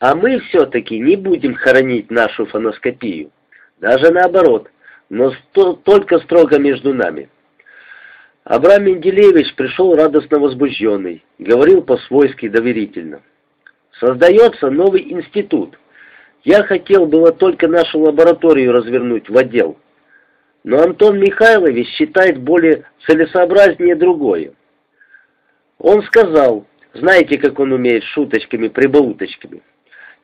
А мы все-таки не будем хоронить нашу фоноскопию. Даже наоборот, но сто, только строго между нами. Абрам Менделеевич пришел радостно возбужденный, говорил по-свойски доверительно. Создается новый институт. Я хотел было только нашу лабораторию развернуть в отдел. Но Антон Михайлович считает более целесообразнее другое. Он сказал, знаете, как он умеет шуточками-прибауточками.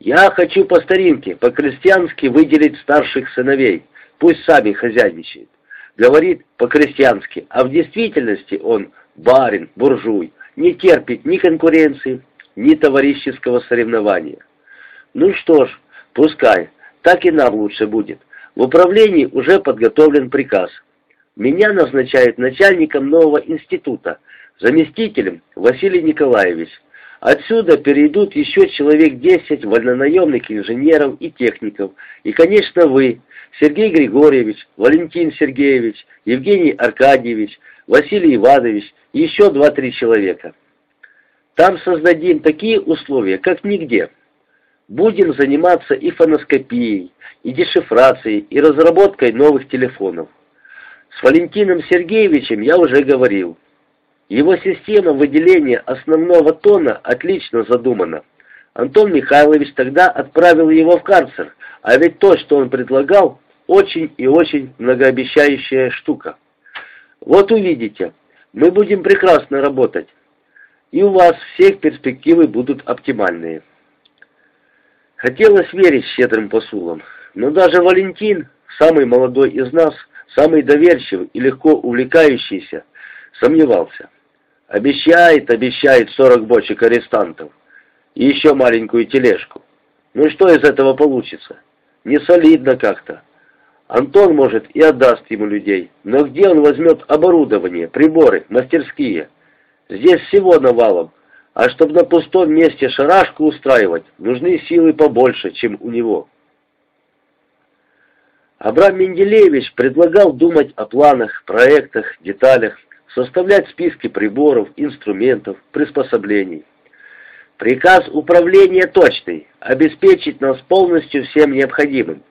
Я хочу по старинке, по-крестьянски выделить старших сыновей, пусть сами хозяйничают. Говорит по-крестьянски, а в действительности он барин, буржуй, не терпит ни конкуренции, ни товарищеского соревнования. Ну что ж, пускай, так и нам лучше будет. В управлении уже подготовлен приказ. Меня назначают начальником нового института, заместителем Василий Николаевич. Отсюда перейдут еще человек 10 вольнонаемных инженеров и техников. И, конечно, вы, Сергей Григорьевич, Валентин Сергеевич, Евгений Аркадьевич, Василий Иванович и еще 2-3 человека. Там создадим такие условия, как нигде. Будем заниматься и фоноскопией, и дешифрацией, и разработкой новых телефонов. С Валентином Сергеевичем я уже говорил. Его система выделения основного тона отлично задумана. Антон Михайлович тогда отправил его в карцер, а ведь то, что он предлагал, очень и очень многообещающая штука. Вот увидите, мы будем прекрасно работать, и у вас всех перспективы будут оптимальные. Хотелось верить щедрым посулам, но даже Валентин, самый молодой из нас, самый доверчивый и легко увлекающийся, сомневался. Обещает, обещает 40 бочек арестантов и еще маленькую тележку. Ну что из этого получится? Не солидно как-то. Антон, может, и отдаст ему людей, но где он возьмет оборудование, приборы, мастерские? Здесь всего навалом, а чтобы на пустом месте шарашку устраивать, нужны силы побольше, чем у него. Абрам Менделеевич предлагал думать о планах, проектах, деталях, составлять списки приборов, инструментов, приспособлений. Приказ управления точный, обеспечить нас полностью всем необходимым.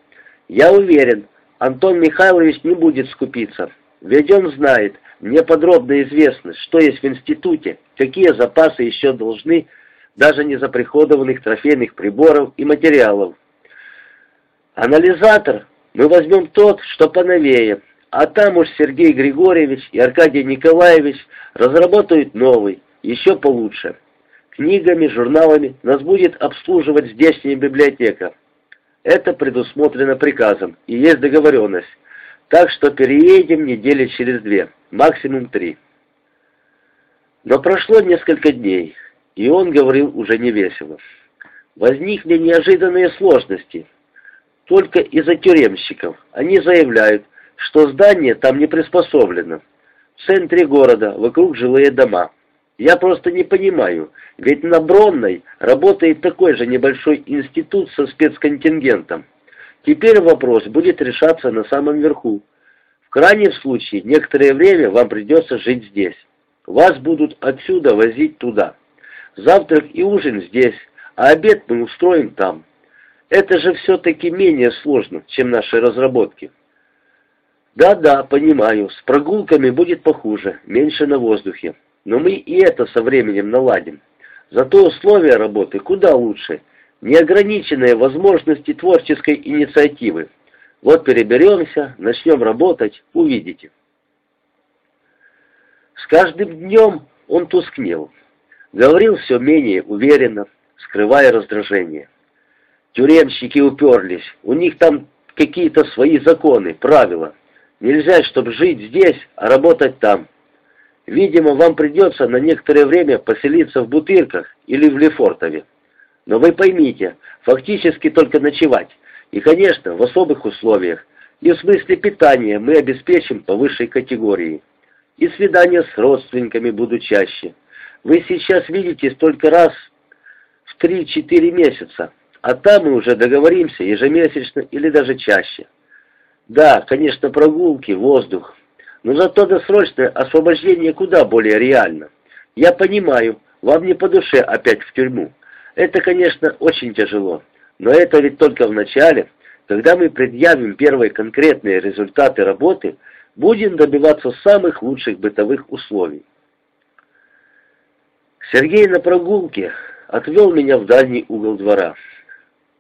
Я уверен, Антон Михайлович не будет скупиться, ведь он знает, мне подробно известно, что есть в институте, какие запасы еще должны, даже не заприходованных трофейных приборов и материалов. Анализатор мы возьмем тот, что поновее, а там уж Сергей Григорьевич и Аркадий Николаевич разработают новый, еще получше. Книгами, журналами нас будет обслуживать здешняя библиотека. Это предусмотрено приказом и есть договоренность. Так что переедем недели через две, максимум три. Но прошло несколько дней, и он говорил уже невесело. Возникли неожиданные сложности. Только из-за тюремщиков. Они заявляют, что здание там не приспособлено. В центре города, вокруг жилые дома. Я просто не понимаю, ведь на Бронной работает такой же небольшой институт со спецконтингентом. Теперь вопрос будет решаться на самом верху. В крайнем случае, некоторое время вам придется жить здесь. Вас будут отсюда возить туда. Завтрак и ужин здесь, а обед мы устроим там. Это же все-таки менее сложно, чем наши разработки. Да-да, понимаю, с прогулками будет похуже, меньше на воздухе. Но мы и это со временем наладим. Зато условия работы куда лучше – неограниченные возможности творческой инициативы. Вот переберемся, начнем работать, увидите. С каждым днем он тускнел. Говорил все менее уверенно, скрывая раздражение. Тюремщики уперлись, у них там какие-то свои законы, правила. Нельзя, чтобы жить здесь, а работать там. Видимо, вам придется на некоторое время поселиться в Бутырках или в Лефортове. Но вы поймите, фактически только ночевать. И, конечно, в особых условиях. И в смысле питания мы обеспечим по высшей категории. И свидания с родственниками будут чаще. Вы сейчас видитесь только раз в 3-4 месяца, а там мы уже договоримся ежемесячно или даже чаще. Да, конечно, прогулки, воздух, но зато досрочное освобождение куда более реально. Я понимаю, вам не по душе опять в тюрьму. Это, конечно, очень тяжело, но это ведь только в начале. Когда мы предъявим первые конкретные результаты работы, будем добиваться самых лучших бытовых условий. Сергей на прогулке отвел меня в дальний угол двора.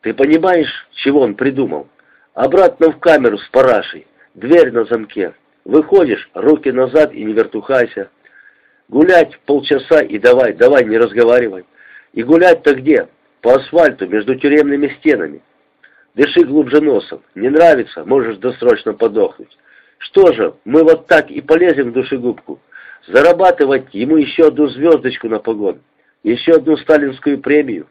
Ты понимаешь, чего он придумал? Обратно в камеру с парашей, дверь на замке. Выходишь, руки назад и не вертухайся. Гулять полчаса и давай, давай, не разговаривай. И гулять-то где? По асфальту, между тюремными стенами. Дыши глубже носом. Не нравится, можешь досрочно подохнуть. Что же, мы вот так и полезем в душегубку. Зарабатывать ему еще одну звездочку на погон. Еще одну сталинскую премию.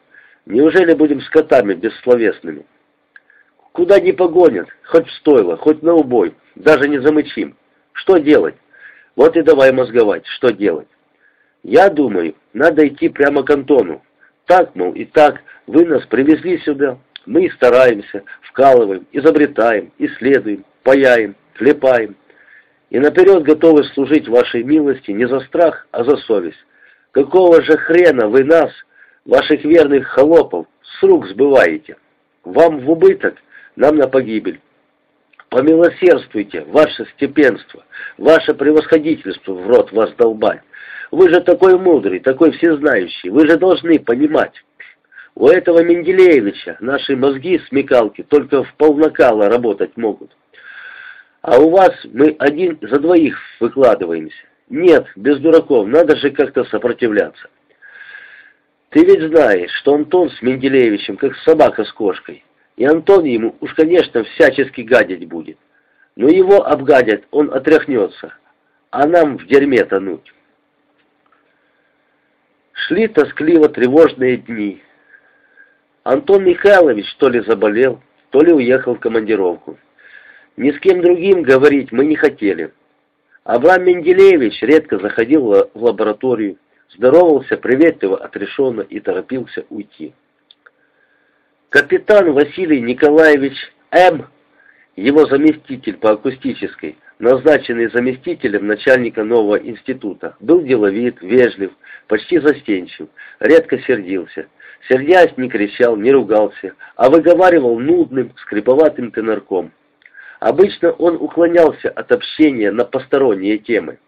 Неужели будем скотами бессловесными? Куда не погонят, хоть в стойло, хоть на убой, даже не замычим. Что делать? Вот и давай мозговать, что делать. Я думаю, надо идти прямо к Антону. Так, мол, и так, вы нас привезли сюда. Мы стараемся, вкалываем, изобретаем, исследуем, паяем, клепаем. И наперед готовы служить вашей милости не за страх, а за совесть. Какого же хрена вы нас, ваших верных холопов, с рук сбываете? Вам в убыток, нам на погибель. Помилосердствуйте, ваше степенство, ваше превосходительство в рот вас долбать. Вы же такой мудрый, такой всезнающий, вы же должны понимать. У этого Менделеевича наши мозги смекалки только в полнакала работать могут. А у вас мы один за двоих выкладываемся. Нет, без дураков, надо же как-то сопротивляться. Ты ведь знаешь, что Антон с Менделеевичем как собака с кошкой. И Антон ему уж, конечно, всячески гадить будет. Но его обгадят, он отряхнется, а нам в дерьме тонуть. Шли тоскливо тревожные дни. Антон Михайлович то ли заболел, то ли уехал в командировку. Ни с кем другим говорить мы не хотели. Абрам Менделеевич редко заходил в лабораторию, здоровался приветливо, отрешенно и торопился уйти. Капитан Василий Николаевич М., его заместитель по акустической, назначенный заместителем начальника нового института, был деловит, вежлив, почти застенчив, редко сердился. Сердясь, не кричал, не ругался, а выговаривал нудным, скриповатым тенорком. Обычно он уклонялся от общения на посторонние темы.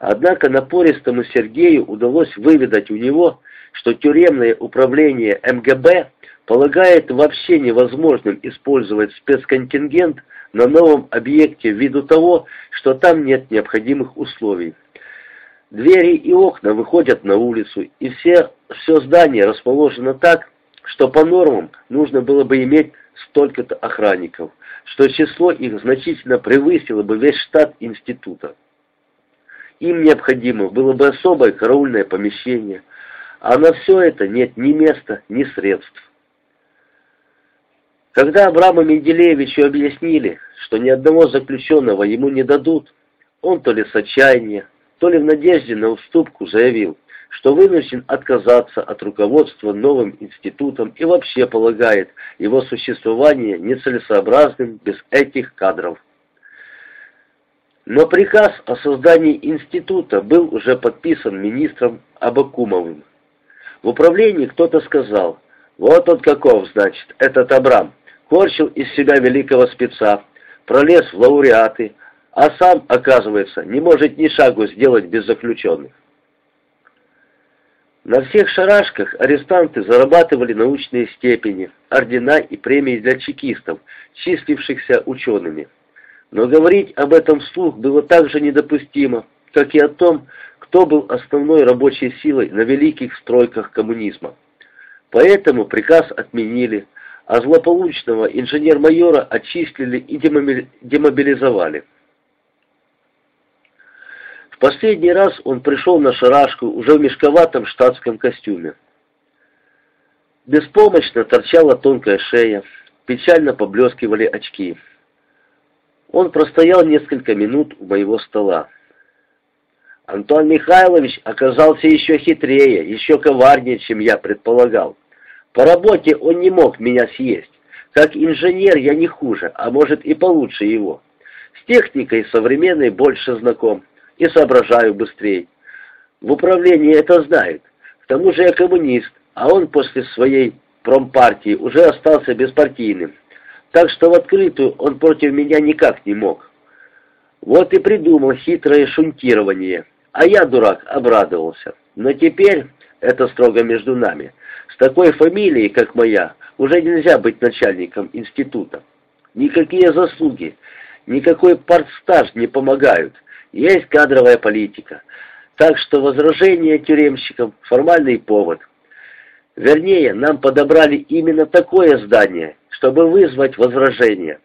Однако напористому Сергею удалось выведать у него, что тюремное управление МГБ полагает вообще невозможным использовать спецконтингент на новом объекте ввиду того, что там нет необходимых условий. Двери и окна выходят на улицу, и все, все здание расположено так, что по нормам нужно было бы иметь столько-то охранников, что число их значительно превысило бы весь штат института. Им необходимо было бы особое караульное помещение, а на все это нет ни места, ни средств. Когда Абраму Менделеевичу объяснили, что ни одного заключенного ему не дадут, он то ли с отчаяния, то ли в надежде на уступку заявил, что вынужден отказаться от руководства новым институтом и вообще полагает его существование нецелесообразным без этих кадров. Но приказ о создании института был уже подписан министром Абакумовым. В управлении кто-то сказал, вот он каков, значит, этот Абрам корчил из себя великого спеца, пролез в лауреаты, а сам, оказывается, не может ни шагу сделать без заключенных. На всех шарашках арестанты зарабатывали научные степени, ордена и премии для чекистов, числившихся учеными. Но говорить об этом вслух было так же недопустимо, как и о том, кто был основной рабочей силой на великих стройках коммунизма. Поэтому приказ отменили, а злополучного инженер-майора отчислили и демобилизовали. В последний раз он пришел на шарашку уже в мешковатом штатском костюме. Беспомощно торчала тонкая шея, печально поблескивали очки. Он простоял несколько минут у моего стола. Антон Михайлович оказался еще хитрее, еще коварнее, чем я предполагал. По работе он не мог меня съесть. Как инженер я не хуже, а может и получше его. С техникой современной больше знаком и соображаю быстрее. В управлении это знают. К тому же я коммунист, а он после своей промпартии уже остался беспартийным, так что в открытую он против меня никак не мог. Вот и придумал хитрое шунтирование, а я, дурак, обрадовался. Но теперь, это строго между нами, с такой фамилией, как моя, уже нельзя быть начальником института. Никакие заслуги, никакой партстаж не помогают. Есть кадровая политика. Так что возражение тюремщикам – формальный повод. Вернее, нам подобрали именно такое здание, чтобы вызвать возражение.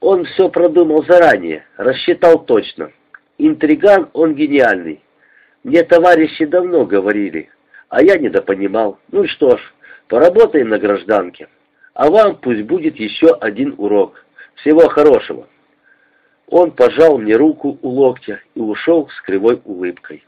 Он все продумал заранее, рассчитал точно. Интриган он гениальный. Мне товарищи давно говорили, а я недопонимал. Ну что ж, поработаем на гражданке. А вам пусть будет еще один урок. Всего хорошего. Он пожал мне руку у локтя и ушел с кривой улыбкой.